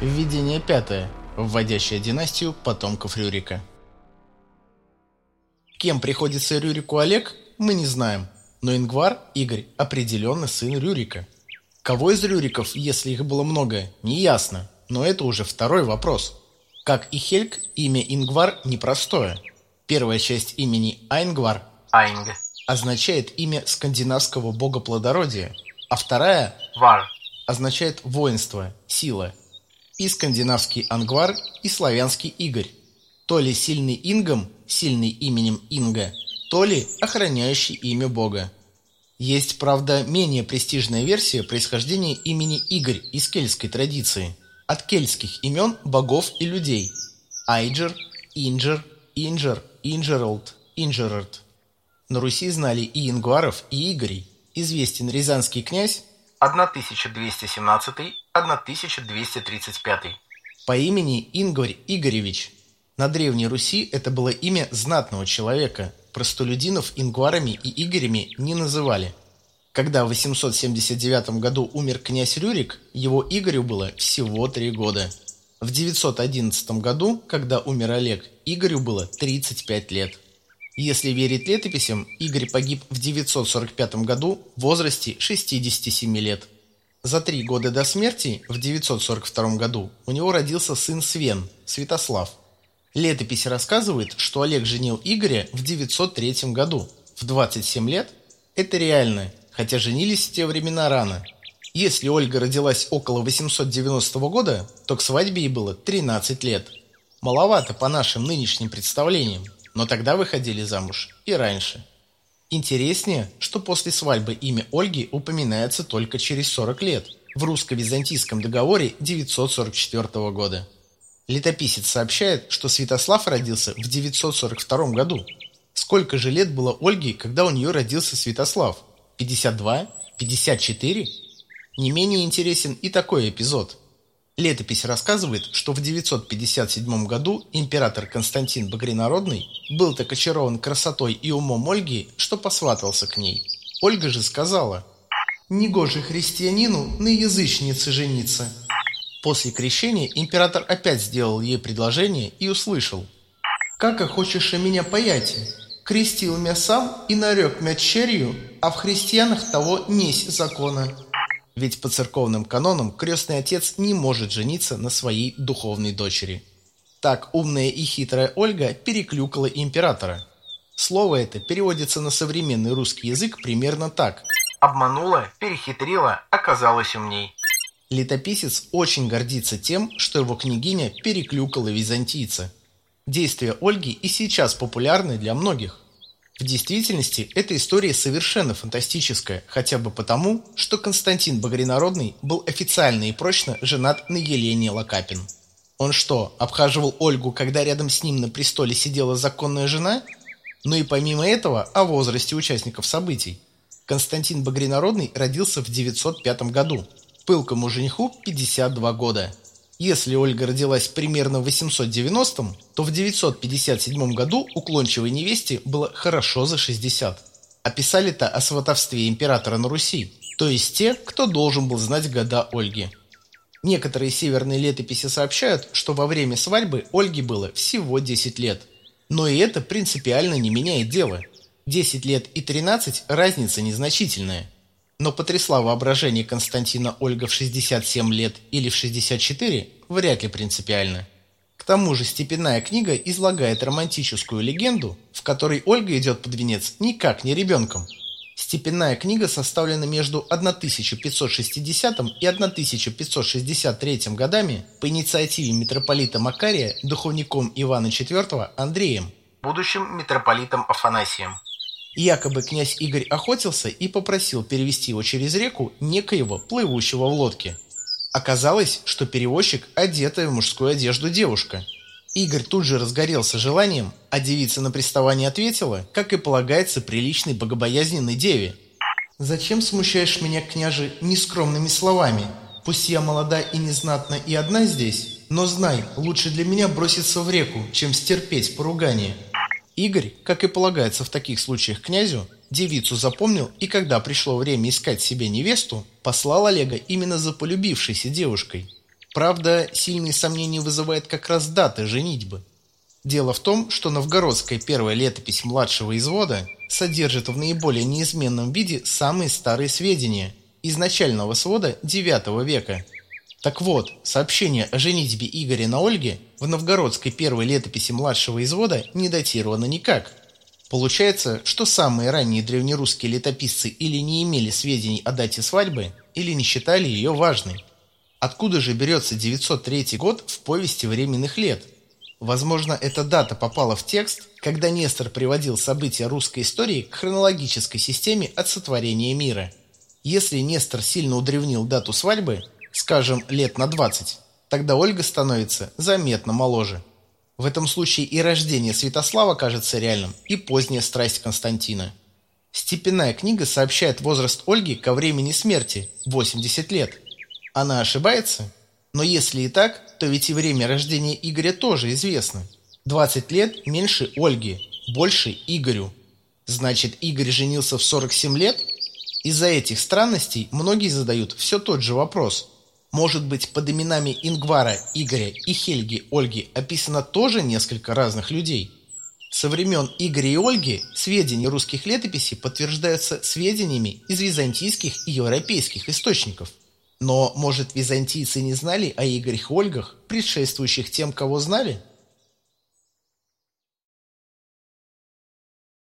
Введение пятое, вводящее династию потомков Рюрика. Кем приходится Рюрику Олег, мы не знаем, но Ингвар, Игорь, определенно сын Рюрика. Кого из Рюриков, если их было много, не ясно, но это уже второй вопрос. Как и Хельг, имя Ингвар непростое. Первая часть имени Айнгвар Айнг. означает имя скандинавского бога плодородия, а вторая Вар. означает воинство, сила – и скандинавский ангвар, и славянский игорь. То ли сильный ингом, сильный именем Инга, то ли охраняющий имя бога. Есть, правда, менее престижная версия происхождения имени Игорь из кельтской традиции, от кельтских имен богов и людей – Айджер, Инджер, Инджер, Инджеролд, Инджерард. На Руси знали и ингваров, и игорей. Известен рязанский князь 1217-1235. по имени Ингварь Игоревич. На Древней Руси это было имя знатного человека. Простолюдинов ингварами и игорями не называли. Когда в 879 году умер князь Рюрик, его Игорю было всего три года. В 911 году, когда умер Олег, Игорю было 35 лет. Если верить летописям, Игорь погиб в 945 году в возрасте 67 лет. За три года до смерти, в 942 году, у него родился сын Свен, Святослав. Летопись рассказывает, что Олег женил Игоря в 903 году, в 27 лет. Это реально, хотя женились в те времена рано. Если Ольга родилась около 890 года, то к свадьбе ей было 13 лет. Маловато по нашим нынешним представлениям, но тогда выходили замуж и раньше. Интереснее, что после свадьбы имя Ольги упоминается только через 40 лет, в русско-византийском договоре 944 года. Летописец сообщает, что Святослав родился в 942 году. Сколько же лет было Ольге, когда у нее родился Святослав? 52? 54? Не менее интересен и такой эпизод. Летопись рассказывает, что в 957 году император Константин Багринародный был так очарован красотой и умом Ольги, что посватался к ней. Ольга же сказала «Негоже христианину на язычнице жениться». После крещения император опять сделал ей предложение и услышал «Как хочешь меня паять? Крестил мя сам и нарек мя черью, а в христианах того несть закона». Ведь по церковным канонам крестный отец не может жениться на своей духовной дочери. Так умная и хитрая Ольга переклюкала императора. Слово это переводится на современный русский язык примерно так. Обманула, перехитрила, оказалась умней. Летописец очень гордится тем, что его княгиня переклюкала византийца. Действия Ольги и сейчас популярны для многих. В действительности эта история совершенно фантастическая, хотя бы потому, что Константин Багринародный был официально и прочно женат на Елене Лакапин. Он что, обхаживал Ольгу, когда рядом с ним на престоле сидела законная жена? Ну и помимо этого, о возрасте участников событий. Константин Багринародный родился в 905 году. Пылкому жениху 52 года. Если Ольга родилась примерно в 890-м, то в 957 году уклончивой невесте было хорошо за 60. Описали-то о сватовстве императора на Руси, то есть те, кто должен был знать года Ольги. Некоторые северные летописи сообщают, что во время свадьбы Ольге было всего 10 лет. Но и это принципиально не меняет дело. 10 лет и 13 – разница незначительная – но потрясла воображение Константина Ольга в 67 лет или в 64 вряд ли принципиально. К тому же степенная книга излагает романтическую легенду, в которой Ольга идет под венец никак не ребенком. Степенная книга составлена между 1560 и 1563 годами по инициативе митрополита Макария духовником Ивана IV Андреем, Будущим митрополитом Афанасием. Якобы князь Игорь охотился и попросил перевести его через реку некоего плывущего в лодке. Оказалось, что перевозчик – одетая в мужскую одежду девушка. Игорь тут же разгорелся желанием, а девица на приставание ответила, как и полагается приличной богобоязненной деве. «Зачем смущаешь меня, княже, нескромными словами? Пусть я молода и незнатна и одна здесь, но знай, лучше для меня броситься в реку, чем стерпеть поругание». Игорь, как и полагается в таких случаях князю, девицу запомнил и когда пришло время искать себе невесту, послал Олега именно за полюбившейся девушкой. Правда, сильные сомнения вызывает как раз дата женитьбы. Дело в том, что новгородская первая летопись младшего извода содержит в наиболее неизменном виде самые старые сведения из начального свода IX века. Так вот, сообщение о женитьбе Игоря на Ольге в новгородской первой летописи младшего извода не датировано никак. Получается, что самые ранние древнерусские летописцы или не имели сведений о дате свадьбы, или не считали ее важной. Откуда же берется 903 год в повести временных лет? Возможно, эта дата попала в текст, когда Нестор приводил события русской истории к хронологической системе от сотворения мира. Если Нестор сильно удревнил дату свадьбы, скажем, лет на 20, тогда Ольга становится заметно моложе. В этом случае и рождение Святослава кажется реальным, и поздняя страсть Константина. Степенная книга сообщает возраст Ольги ко времени смерти – 80 лет – она ошибается? Но если и так, то ведь и время рождения Игоря тоже известно. 20 лет меньше Ольги, больше Игорю. Значит, Игорь женился в 47 лет? Из-за этих странностей многие задают все тот же вопрос. Может быть, под именами Ингвара, Игоря и Хельги Ольги описано тоже несколько разных людей? Со времен Игоря и Ольги сведения русских летописей подтверждаются сведениями из византийских и европейских источников – но, может, византийцы не знали о Игорях Ольгах, предшествующих тем, кого знали?